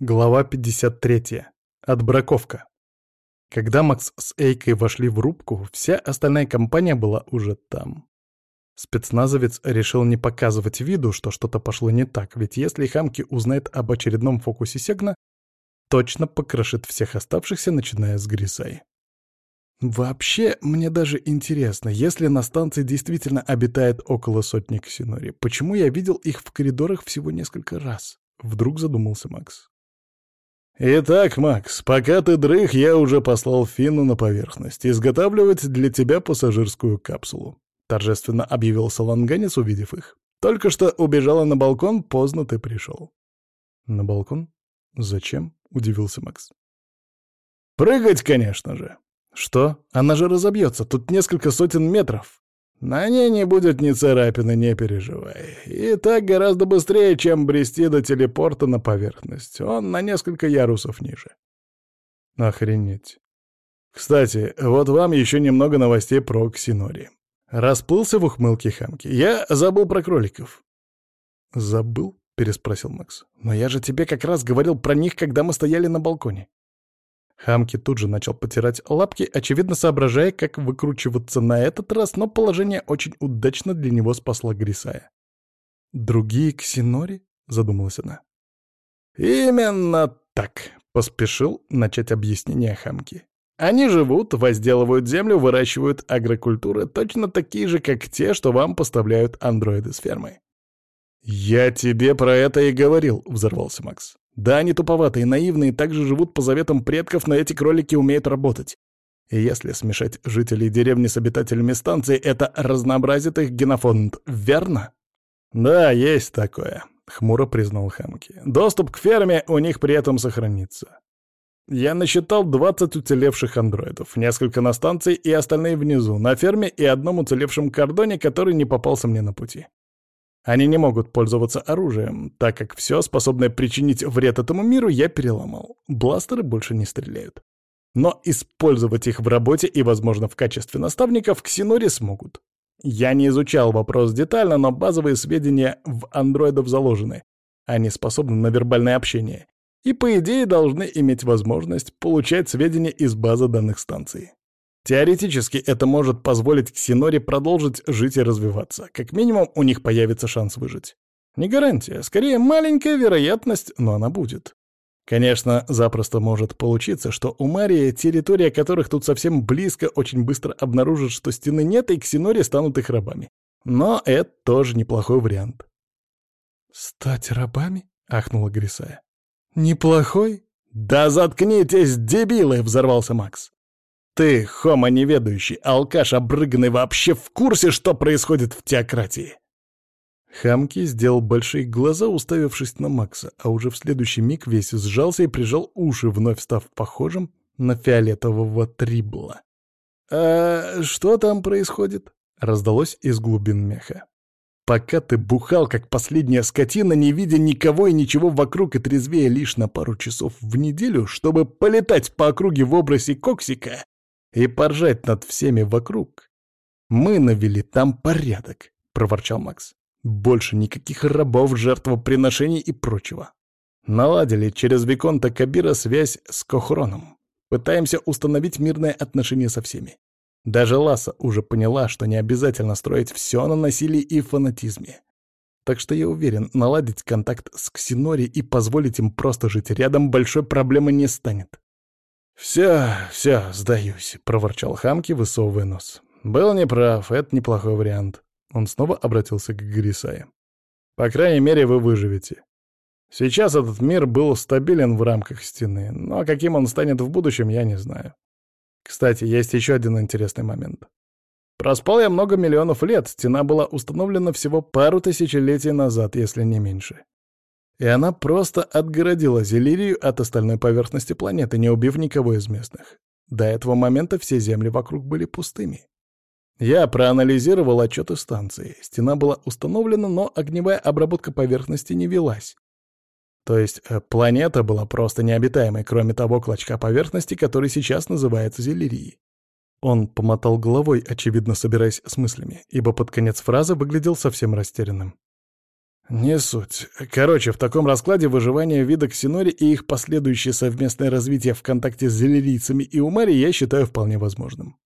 Глава 53. Отбраковка. Когда Макс с Эйкой вошли в рубку, вся остальная компания была уже там. Спецназовец решил не показывать виду, что что-то пошло не так, ведь если Хамки узнает об очередном фокусе Сегна, точно покрошит всех оставшихся, начиная с Грисай. Вообще, мне даже интересно, если на станции действительно обитает около сотни ксинори, почему я видел их в коридорах всего несколько раз? Вдруг задумался Макс. «Итак, Макс, пока ты дрых, я уже послал Финну на поверхность изготавливать для тебя пассажирскую капсулу», — торжественно объявил Саланганец, увидев их. «Только что убежала на балкон, поздно ты пришел». «На балкон? Зачем?» — удивился Макс. «Прыгать, конечно же». «Что? Она же разобьется, тут несколько сотен метров». На ней не будет ни царапины, не переживай. И так гораздо быстрее, чем брести до телепорта на поверхность. Он на несколько ярусов ниже. Охренеть. Кстати, вот вам еще немного новостей про Ксинори. Расплылся в ухмылке Хамки. Я забыл про кроликов. Забыл? Переспросил Макс. Но я же тебе как раз говорил про них, когда мы стояли на балконе. Хамки тут же начал потирать лапки, очевидно соображая, как выкручиваться на этот раз, но положение очень удачно для него спасла Грисая. «Другие ксинори?» — задумалась она. «Именно так», — поспешил начать объяснение Хамки. «Они живут, возделывают землю, выращивают агрокультуры, точно такие же, как те, что вам поставляют андроиды с фермы». «Я тебе про это и говорил», — взорвался Макс. Да, они туповатые, наивные, также живут по заветам предков, но эти кролики умеют работать. И если смешать жителей деревни с обитателями станции, это разнообразит их генофонд, верно? Да, есть такое, — хмуро признал Хамки. Доступ к ферме у них при этом сохранится. Я насчитал 20 уцелевших андроидов, несколько на станции и остальные внизу, на ферме и одном уцелевшем кордоне, который не попался мне на пути. Они не могут пользоваться оружием, так как все, способное причинить вред этому миру, я переломал. Бластеры больше не стреляют. Но использовать их в работе и, возможно, в качестве наставников ксинори смогут. Я не изучал вопрос детально, но базовые сведения в андроидов заложены. Они способны на вербальное общение. И, по идее, должны иметь возможность получать сведения из базы данных станции. Теоретически это может позволить Ксиноре продолжить жить и развиваться. Как минимум у них появится шанс выжить. Не гарантия, скорее маленькая вероятность, но она будет. Конечно, запросто может получиться, что у Марии, территория которых тут совсем близко, очень быстро обнаружит, что стены нет, и Ксиноре станут их рабами. Но это тоже неплохой вариант. «Стать рабами?» — ахнула Грисая. «Неплохой?» «Да заткнитесь, дебилы!» — взорвался Макс. Ты, хомо неведающий, алкаш обрыганный, вообще в курсе, что происходит в теократии?» Хамки сделал большие глаза, уставившись на Макса, а уже в следующий миг весь сжался и прижал уши, вновь став похожим на фиолетового трибла. «А что там происходит?» — раздалось из глубин меха. «Пока ты бухал, как последняя скотина, не видя никого и ничего вокруг и трезвее лишь на пару часов в неделю, чтобы полетать по округе в образе коксика, и поржать над всеми вокруг. Мы навели там порядок, — проворчал Макс. Больше никаких рабов, жертвоприношений и прочего. Наладили через Виконта Кабира связь с Кохроном. Пытаемся установить мирные отношения со всеми. Даже Ласа уже поняла, что не обязательно строить все на насилии и фанатизме. Так что я уверен, наладить контакт с Ксинори и позволить им просто жить рядом большой проблемы не станет. «Все, все, сдаюсь», — проворчал Хамки, высовывая нос. «Был неправ, это неплохой вариант». Он снова обратился к Грисае. «По крайней мере, вы выживете. Сейчас этот мир был стабилен в рамках стены, но каким он станет в будущем, я не знаю. Кстати, есть еще один интересный момент. Проспал я много миллионов лет, стена была установлена всего пару тысячелетий назад, если не меньше и она просто отгородила Зелирию от остальной поверхности планеты, не убив никого из местных. До этого момента все земли вокруг были пустыми. Я проанализировал отчеты станции. Стена была установлена, но огневая обработка поверхности не велась. То есть э, планета была просто необитаемой, кроме того клочка поверхности, который сейчас называется Зелирией. Он помотал головой, очевидно собираясь с мыслями, ибо под конец фразы выглядел совсем растерянным. Не суть. Короче, в таком раскладе выживание вида ксинори и их последующее совместное развитие в контакте с зелерийцами и умари я считаю вполне возможным.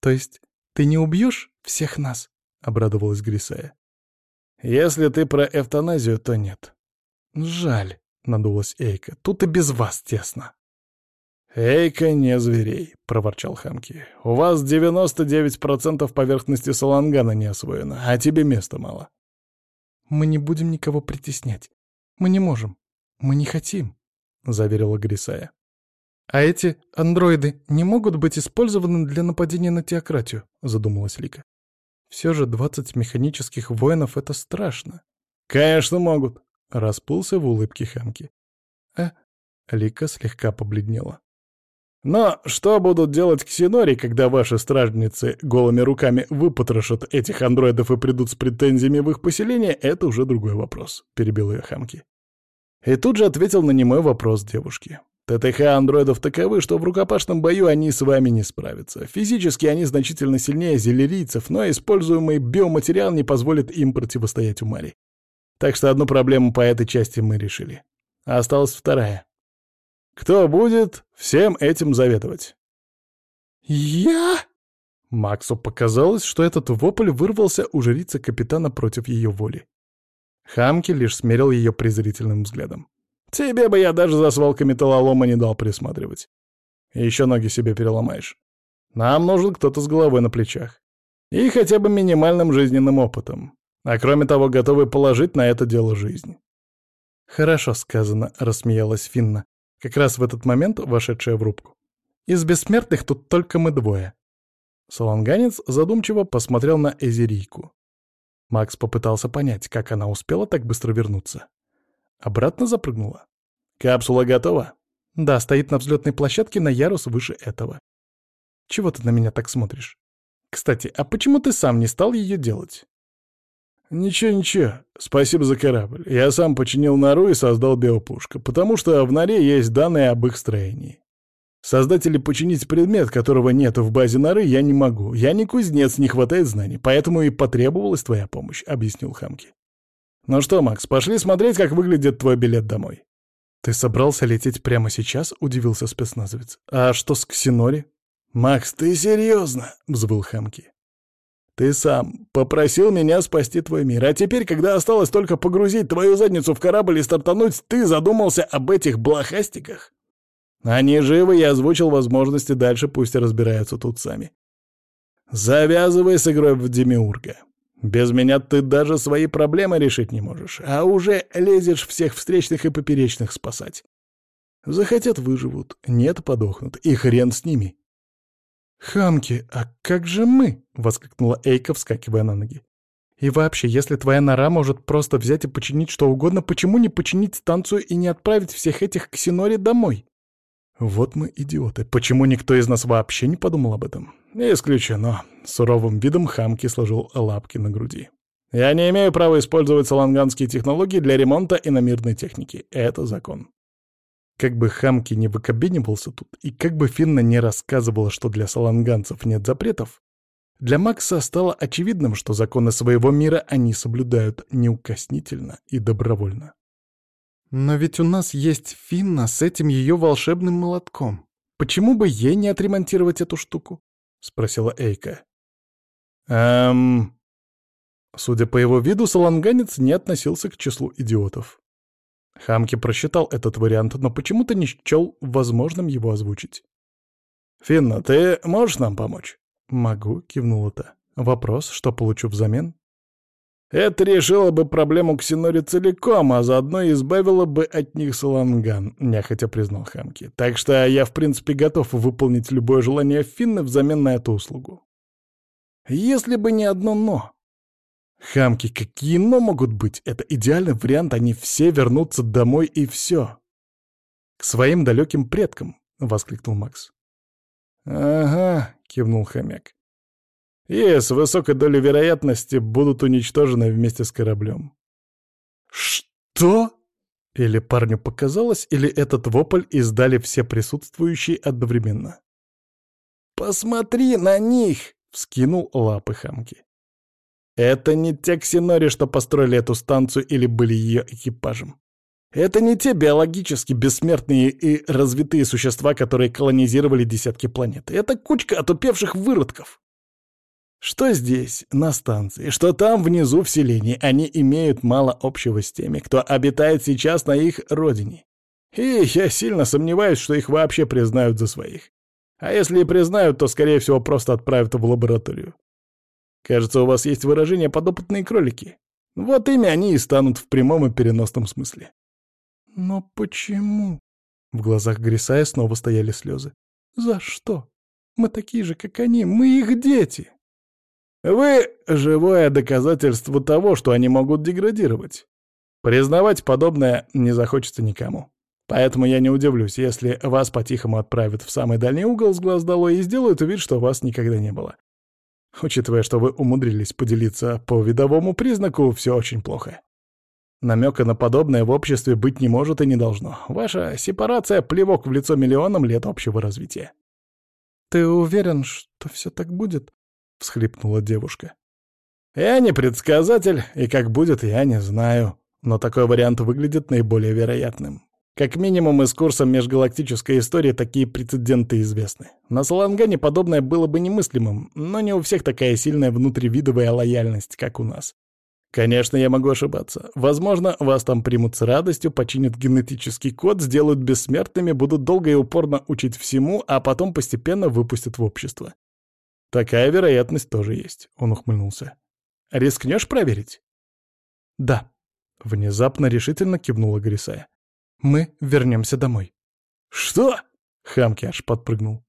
То есть ты не убьешь всех нас? Обрадовалась Грисая. Если ты про эвтаназию, то нет. Жаль, надулась Эйка. Тут и без вас тесно. «Эйка, не зверей», — проворчал Хамки. «У вас 99% поверхности Салангана не освоено, а тебе места мало». «Мы не будем никого притеснять. Мы не можем. Мы не хотим», — заверила Грисая. «А эти андроиды не могут быть использованы для нападения на теократию», — задумалась Лика. «Все же двадцать механических воинов — это страшно». «Конечно могут», — расплылся в улыбке Хамки. «Э?» — Лика слегка побледнела. Но что будут делать ксенори, когда ваши стражницы голыми руками выпотрошат этих андроидов и придут с претензиями в их поселение, это уже другой вопрос», — перебил ее Хамки. И тут же ответил на немой вопрос девушки. ТТХ андроидов таковы, что в рукопашном бою они с вами не справятся. Физически они значительно сильнее зелерийцев, но используемый биоматериал не позволит им противостоять Умари. Так что одну проблему по этой части мы решили. А осталась вторая. Кто будет всем этим заветовать? «Я?» Максу показалось, что этот вопль вырвался у жрицы капитана против ее воли. Хамки лишь смерил ее презрительным взглядом. «Тебе бы я даже за свалками металлолома не дал присматривать. еще ноги себе переломаешь. Нам нужен кто-то с головой на плечах. И хотя бы минимальным жизненным опытом. А кроме того, готовы положить на это дело жизнь». «Хорошо сказано», — рассмеялась Финна как раз в этот момент вошедшая в рубку. «Из бессмертных тут только мы двое». Саланганец задумчиво посмотрел на Эзерийку. Макс попытался понять, как она успела так быстро вернуться. Обратно запрыгнула. «Капсула готова?» «Да, стоит на взлетной площадке на ярус выше этого». «Чего ты на меня так смотришь? Кстати, а почему ты сам не стал ее делать?» «Ничего-ничего, спасибо за корабль. Я сам починил нору и создал биопушку, потому что в норе есть данные об их строении. Создать или починить предмет, которого нет в базе норы, я не могу. Я не кузнец, не хватает знаний, поэтому и потребовалась твоя помощь», — объяснил Хамки. «Ну что, Макс, пошли смотреть, как выглядит твой билет домой». «Ты собрался лететь прямо сейчас?» — удивился спецназовец. «А что с Ксинори?» «Макс, ты серьезно?» — взвыл Хамки. Ты сам попросил меня спасти твой мир, а теперь, когда осталось только погрузить твою задницу в корабль и стартануть, ты задумался об этих блохастиках? Они живы, я озвучил возможности, дальше пусть разбираются тут сами. Завязывай с игрой в Демиурга. Без меня ты даже свои проблемы решить не можешь, а уже лезешь всех встречных и поперечных спасать. Захотят — выживут, нет — подохнут, и хрен с ними. «Хамки, а как же мы?» — воскликнула Эйка, вскакивая на ноги. «И вообще, если твоя нора может просто взять и починить что угодно, почему не починить станцию и не отправить всех этих к Синори домой?» «Вот мы идиоты. Почему никто из нас вообще не подумал об этом?» «Исключено». Суровым видом Хамки сложил лапки на груди. «Я не имею права использовать саланганские технологии для ремонта иномирной техники. Это закон». Как бы Хамки не выкобенивался тут, и как бы Финна не рассказывала, что для саланганцев нет запретов, для Макса стало очевидным, что законы своего мира они соблюдают неукоснительно и добровольно. «Но ведь у нас есть Финна с этим ее волшебным молотком. Почему бы ей не отремонтировать эту штуку?» — спросила Эйка. «Эм...» Судя по его виду, саланганец не относился к числу идиотов. Хамки просчитал этот вариант, но почему-то не счел возможным его озвучить. «Финна, ты можешь нам помочь?» «Могу», — кивнула та. «Вопрос, что получу взамен?» «Это решило бы проблему Ксинори целиком, а заодно избавило бы от них Саланган», — нехотя признал Хамки. «Так что я, в принципе, готов выполнить любое желание Финны взамен на эту услугу». «Если бы не одно «но». Хамки, какие «но» могут быть? Это идеальный вариант, они все вернутся домой и все. «К своим далеким предкам», — воскликнул Макс. «Ага», — кивнул хомяк. «И с высокой долей вероятности будут уничтожены вместе с кораблем». «Что?» Или парню показалось, или этот вопль издали все присутствующие одновременно. «Посмотри на них!» — вскинул лапы хамки. Это не те ксенори, что построили эту станцию или были ее экипажем. Это не те биологически бессмертные и развитые существа, которые колонизировали десятки планет. Это кучка отупевших выродков. Что здесь, на станции, что там внизу в селении, они имеют мало общего с теми, кто обитает сейчас на их родине. И я сильно сомневаюсь, что их вообще признают за своих. А если и признают, то, скорее всего, просто отправят в лабораторию. Кажется, у вас есть выражение «подопытные кролики». Вот ими они и станут в прямом и переносном смысле. «Но почему?» В глазах Грисая снова стояли слезы. «За что? Мы такие же, как они, мы их дети!» «Вы — живое доказательство того, что они могут деградировать. Признавать подобное не захочется никому. Поэтому я не удивлюсь, если вас по-тихому отправят в самый дальний угол с глаз долой и сделают вид, что вас никогда не было. Учитывая, что вы умудрились поделиться по видовому признаку, все очень плохо. Намека на подобное в обществе быть не может и не должно. Ваша сепарация — плевок в лицо миллионам лет общего развития. «Ты уверен, что все так будет?» — всхлипнула девушка. «Я не предсказатель, и как будет, я не знаю. Но такой вариант выглядит наиболее вероятным. Как минимум из курса межгалактической истории такие прецеденты известны. На Салангане подобное было бы немыслимым, но не у всех такая сильная внутривидовая лояльность, как у нас. Конечно, я могу ошибаться. Возможно, вас там примут с радостью, починят генетический код, сделают бессмертными, будут долго и упорно учить всему, а потом постепенно выпустят в общество. Такая вероятность тоже есть, он ухмыльнулся. Рискнешь проверить? Да. Внезапно решительно кивнула Грисая. Мы вернемся домой. Что? Хамки аж подпрыгнул.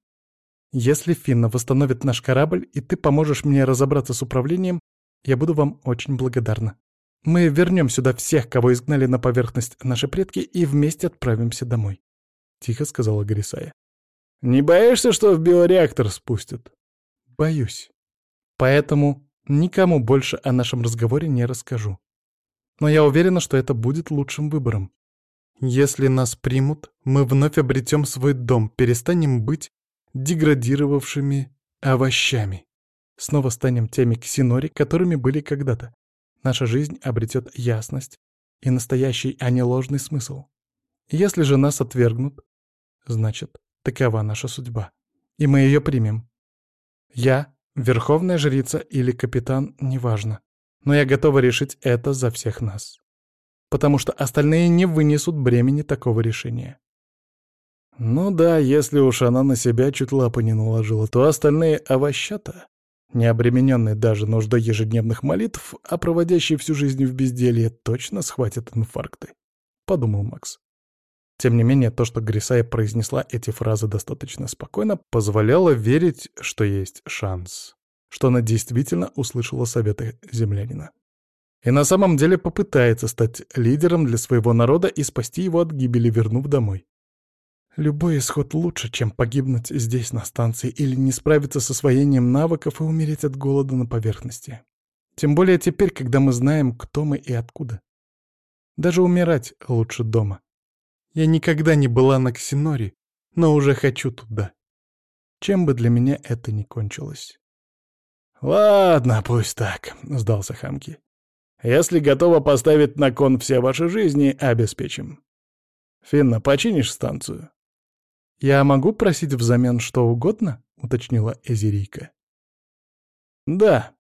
Если Финна восстановит наш корабль, и ты поможешь мне разобраться с управлением, я буду вам очень благодарна. Мы вернем сюда всех, кого изгнали на поверхность наши предки, и вместе отправимся домой», — тихо сказала Грисая. «Не боишься, что в биореактор спустят?» «Боюсь. Поэтому никому больше о нашем разговоре не расскажу. Но я уверена, что это будет лучшим выбором. Если нас примут, мы вновь обретем свой дом, перестанем быть деградировавшими овощами. Снова станем теми ксинори, которыми были когда-то. Наша жизнь обретет ясность и настоящий, а не ложный смысл. Если же нас отвергнут, значит, такова наша судьба. И мы ее примем. Я, верховная жрица или капитан, неважно. Но я готова решить это за всех нас. Потому что остальные не вынесут бремени такого решения. Ну да, если уж она на себя чуть лапы не наложила, то остальные овощата не обремененный даже нуждой ежедневных молитв, а проводящий всю жизнь в безделье, точно схватит инфаркты, — подумал Макс. Тем не менее, то, что Грисая произнесла эти фразы достаточно спокойно, позволяло верить, что есть шанс, что она действительно услышала советы землянина. И на самом деле попытается стать лидером для своего народа и спасти его от гибели, вернув домой. Любой исход лучше, чем погибнуть здесь, на станции, или не справиться с освоением навыков и умереть от голода на поверхности. Тем более теперь, когда мы знаем, кто мы и откуда. Даже умирать лучше дома. Я никогда не была на Ксиноре, но уже хочу туда. Чем бы для меня это ни кончилось. «Ладно, пусть так», — сдался Хамки. «Если готова поставить на кон все ваши жизни, обеспечим. Финна, починишь станцию?» «Я могу просить взамен что угодно?» — уточнила Эзерийка. «Да»,